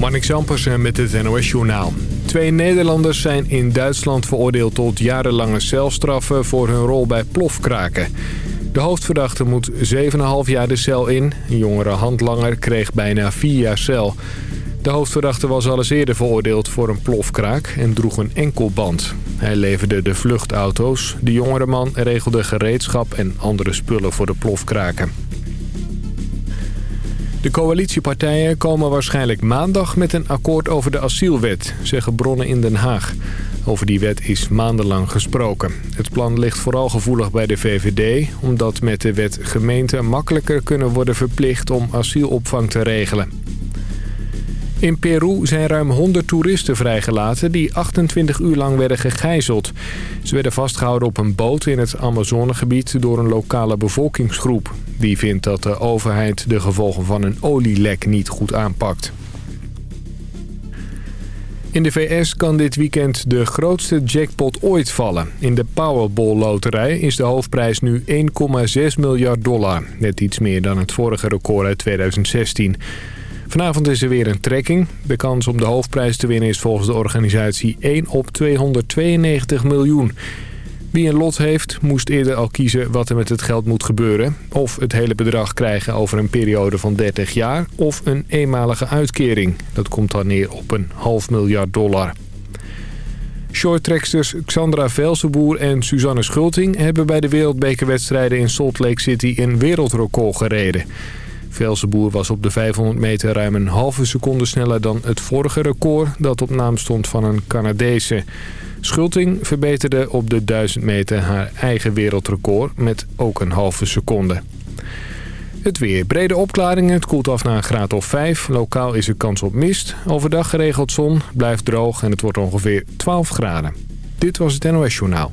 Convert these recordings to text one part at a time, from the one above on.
Marnik Zampersen met het NOS-journaal. Twee Nederlanders zijn in Duitsland veroordeeld tot jarenlange celstraffen voor hun rol bij plofkraken. De hoofdverdachte moet 7,5 jaar de cel in. Een jongere handlanger kreeg bijna 4 jaar cel. De hoofdverdachte was al eens eerder veroordeeld voor een plofkraak en droeg een enkelband. Hij leverde de vluchtauto's. De jongere man regelde gereedschap en andere spullen voor de plofkraken. De coalitiepartijen komen waarschijnlijk maandag met een akkoord over de asielwet, zeggen bronnen in Den Haag. Over die wet is maandenlang gesproken. Het plan ligt vooral gevoelig bij de VVD... omdat met de wet gemeenten makkelijker kunnen worden verplicht om asielopvang te regelen. In Peru zijn ruim 100 toeristen vrijgelaten die 28 uur lang werden gegijzeld. Ze werden vastgehouden op een boot in het Amazonegebied door een lokale bevolkingsgroep. Die vindt dat de overheid de gevolgen van een olielek niet goed aanpakt. In de VS kan dit weekend de grootste jackpot ooit vallen. In de Powerball-loterij is de hoofdprijs nu 1,6 miljard dollar. Net iets meer dan het vorige record uit 2016. Vanavond is er weer een trekking. De kans om de hoofdprijs te winnen is volgens de organisatie 1 op 292 miljoen. Wie een lot heeft, moest eerder al kiezen wat er met het geld moet gebeuren. Of het hele bedrag krijgen over een periode van 30 jaar of een eenmalige uitkering. Dat komt dan neer op een half miljard dollar. Shorttreksters Xandra Velsenboer en Suzanne Schulting... hebben bij de wereldbekerwedstrijden in Salt Lake City een wereldrecord gereden. Velsenboer was op de 500 meter ruim een halve seconde sneller dan het vorige record... dat op naam stond van een Canadese. Schulting verbeterde op de 1000 meter haar eigen wereldrecord met ook een halve seconde. Het weer. Brede opklaringen. Het koelt af naar een graad of 5. Lokaal is er kans op mist. Overdag geregeld zon. Blijft droog en het wordt ongeveer 12 graden. Dit was het NOS Journaal.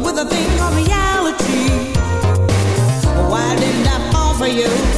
With a thing of reality. Why didn't I fall for you?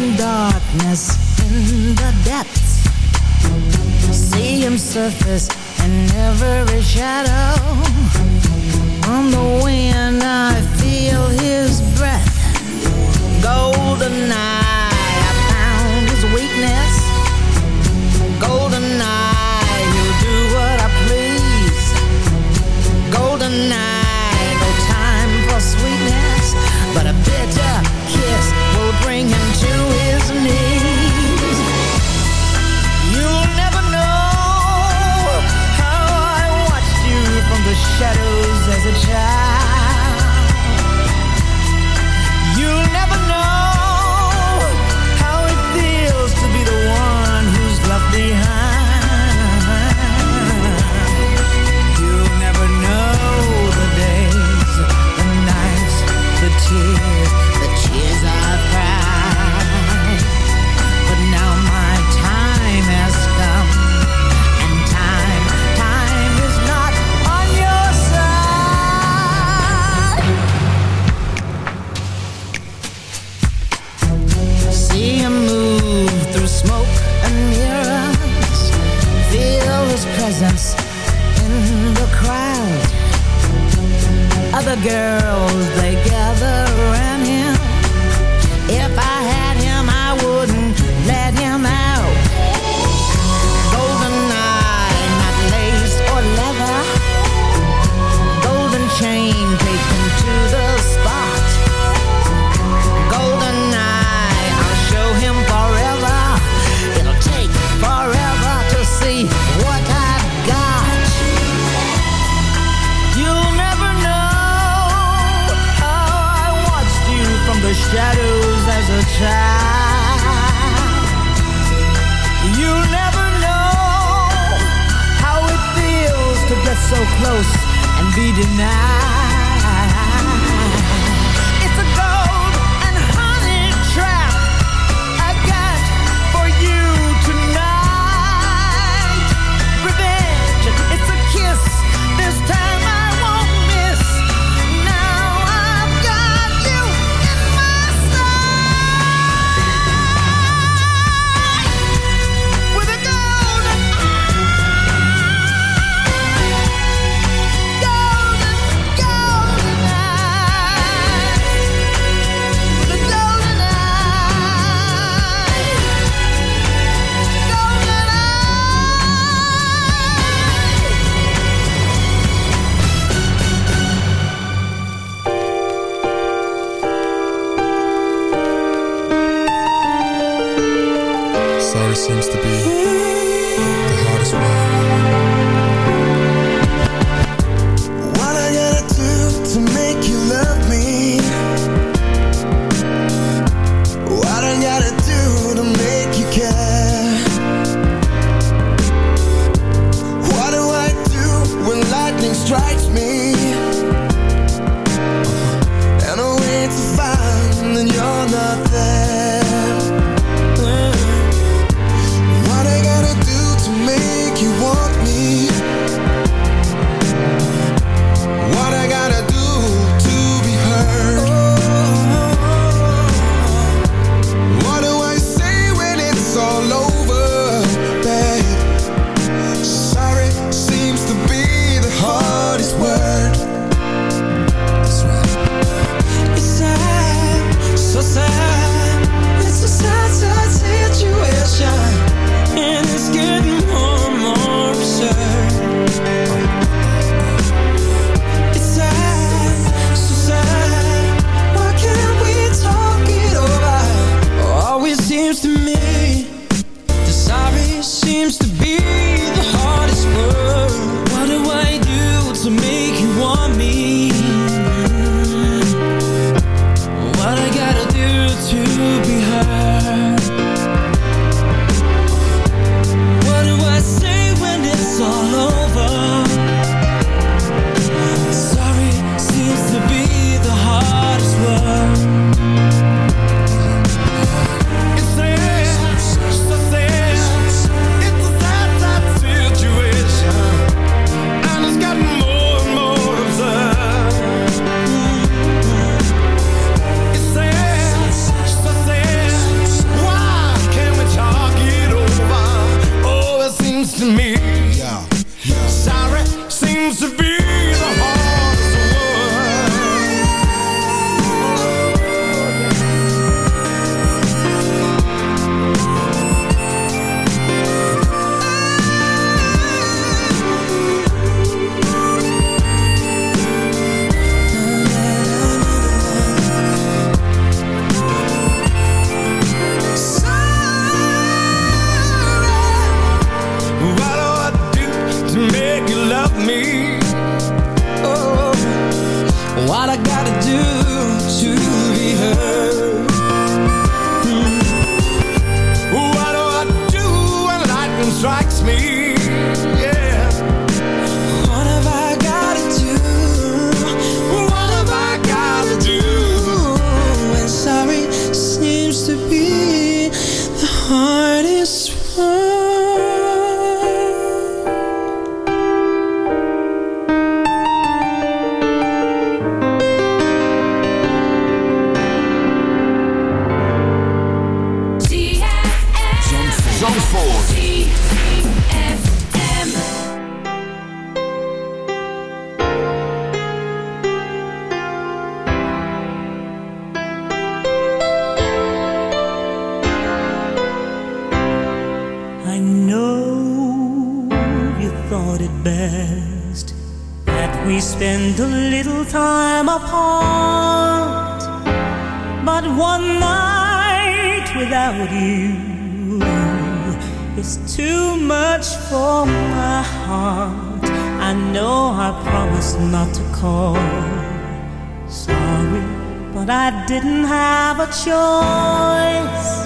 and darkness in the depths See him surface in every shadow On the wind I feel his breath Golden night. the girls they close and be denied. Up the phone so many times till I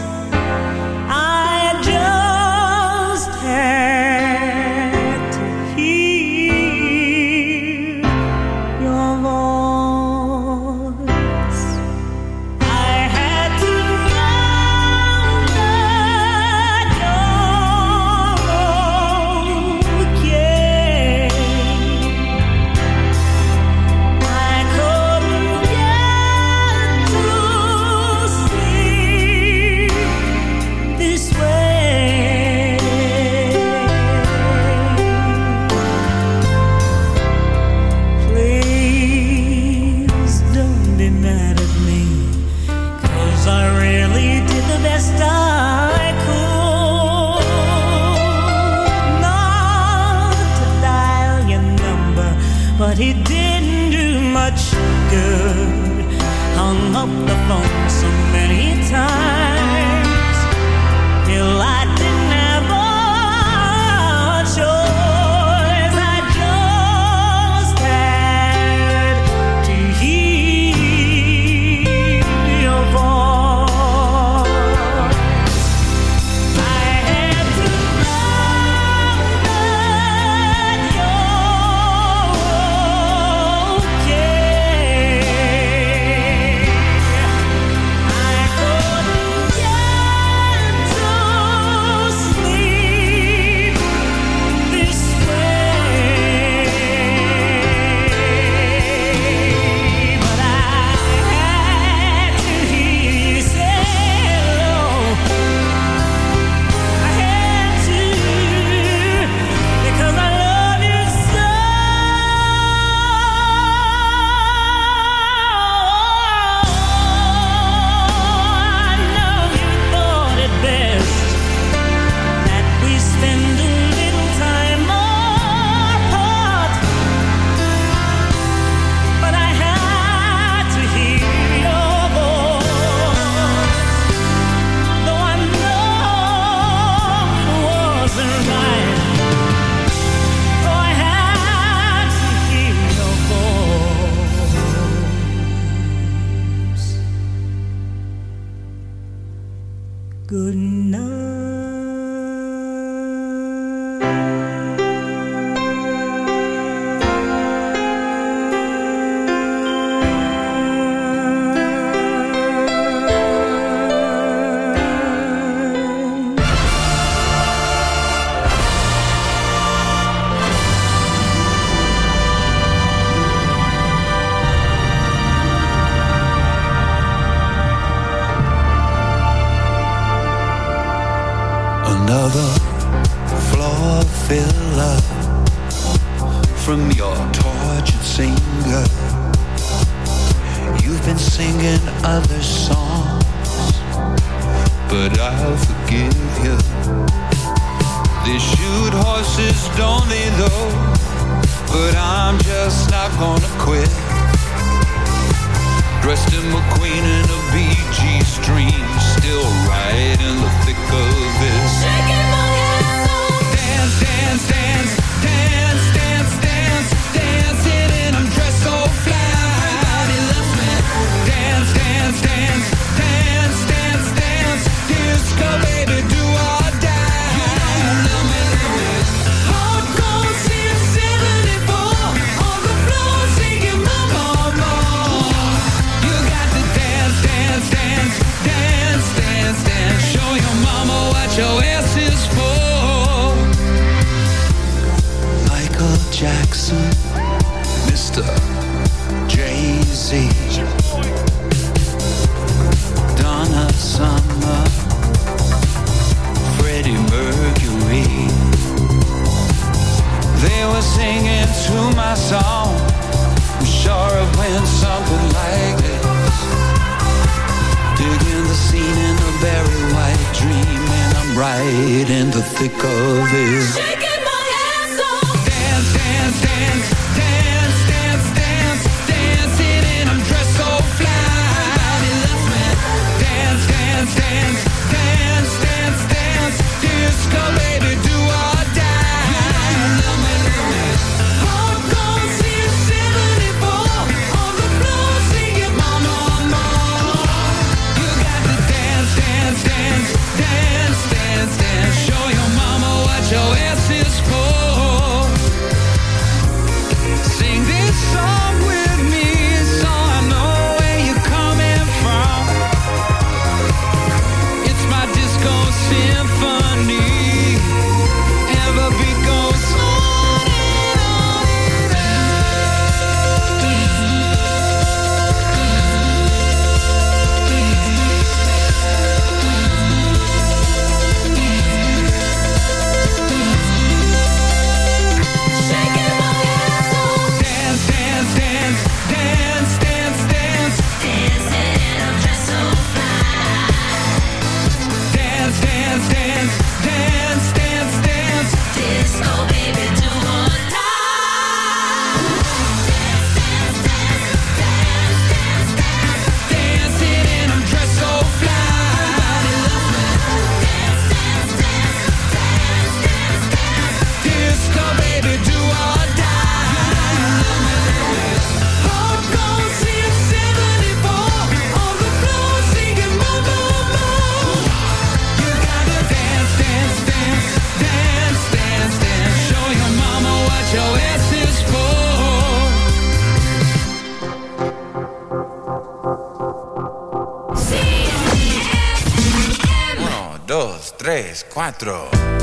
thick of it. Cuatro.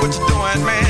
What you doing, man?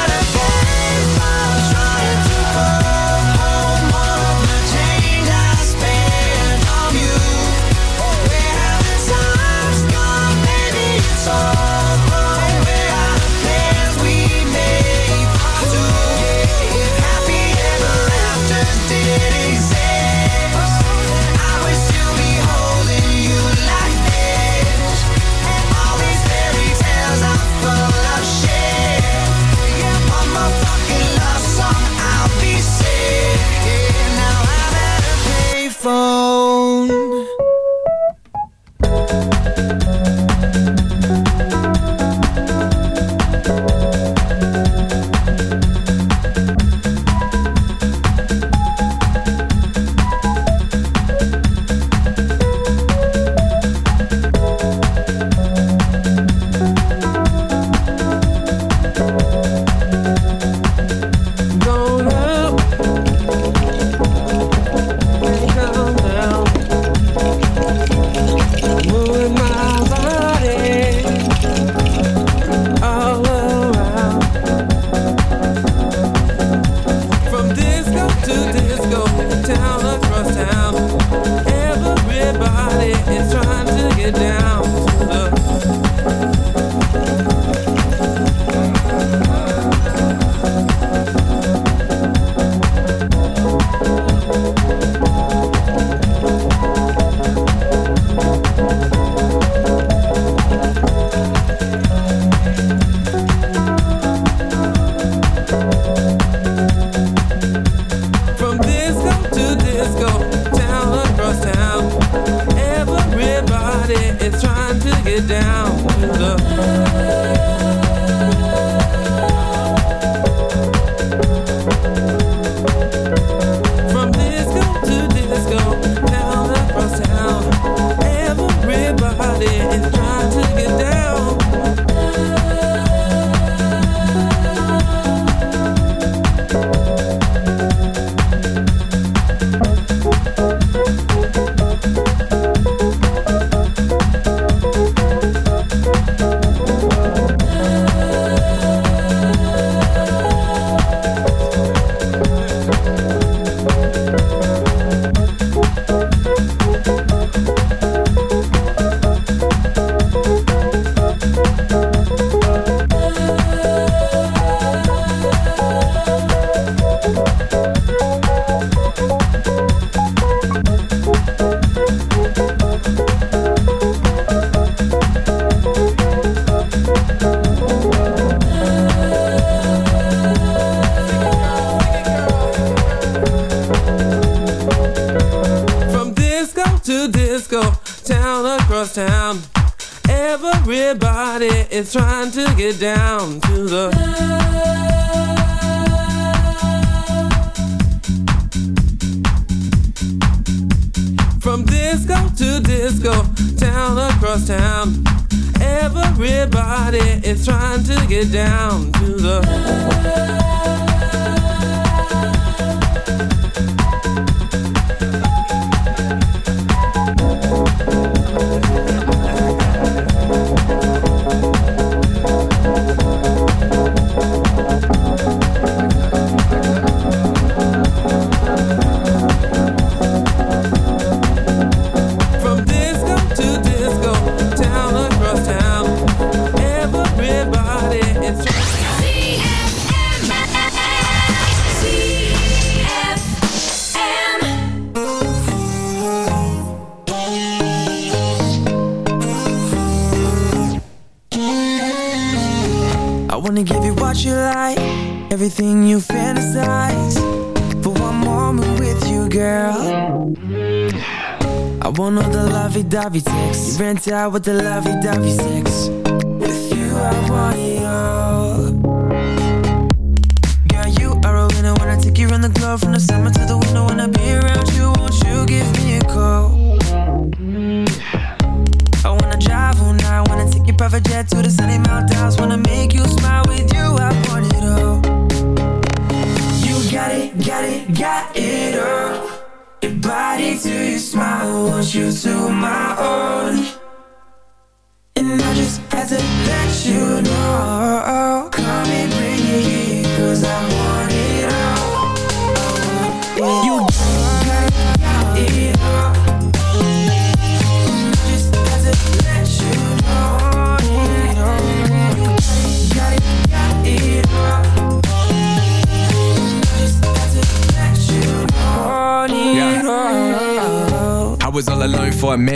Out with the lovey-dovey sex. With you, I want it all. Girl, you are a winner when I take you around the globe from the summer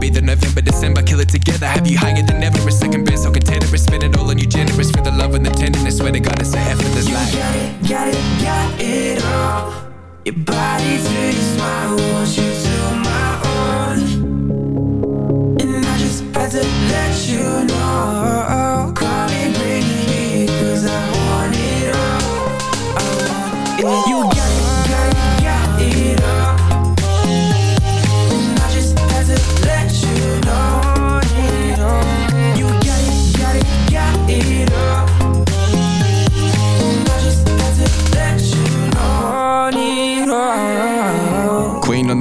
be the November, December, kill it together. Have you higher than ever? A second best, so container, spend it all on you, generous for the love and the tenderness. Swear to God, it's a effortless life. Got it, got it, got it all. Your body to your smile, want you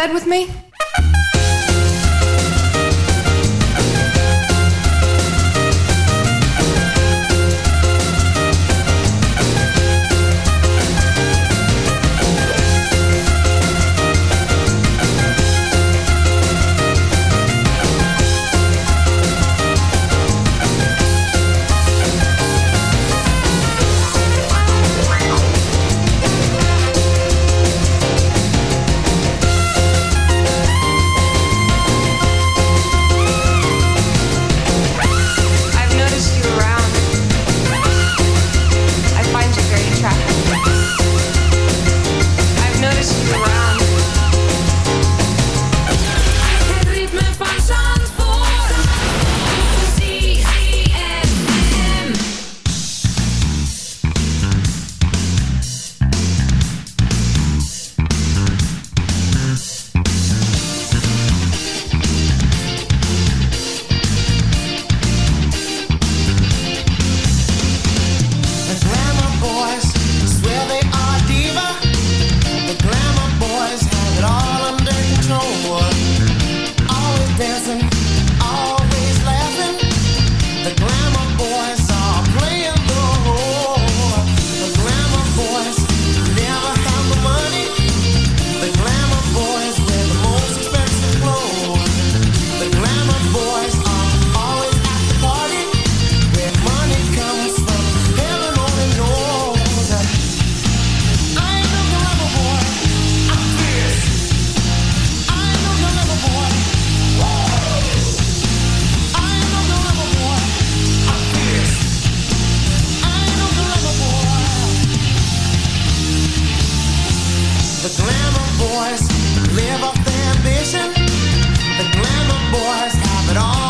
bed with me? boys live off their ambition. The glamour boys have it all.